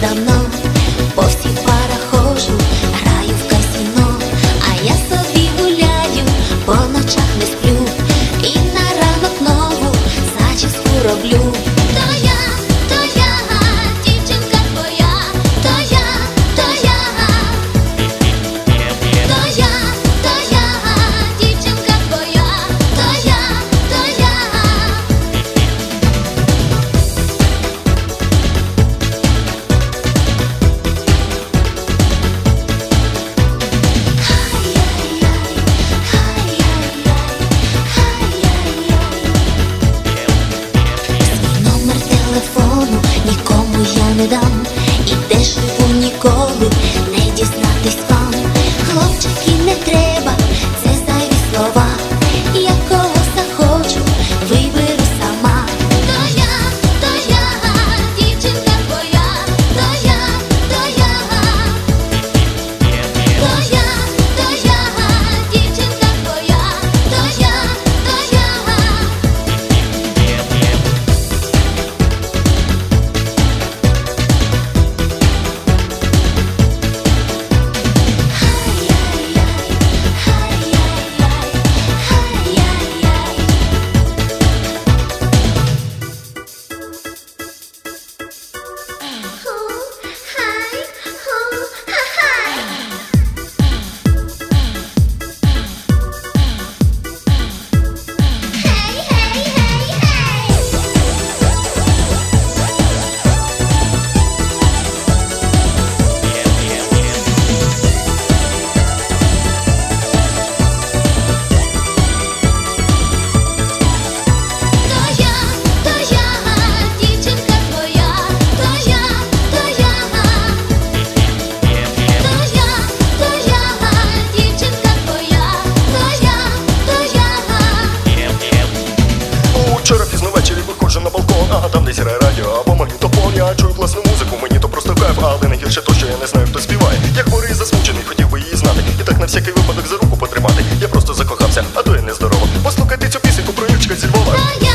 давно по всіх парах ходжу, граю в казино а я собі гуляю, по ночах не сплю, і на ранок нову зачіску роблю. що я не знаю, хто співає. Я хворий і засмучений, хотів би її знати. І так на всякий випадок за руку потримати. Я просто закохався, а то я нездорово. Послухайте цю пісеньку, про Ючка зі Львова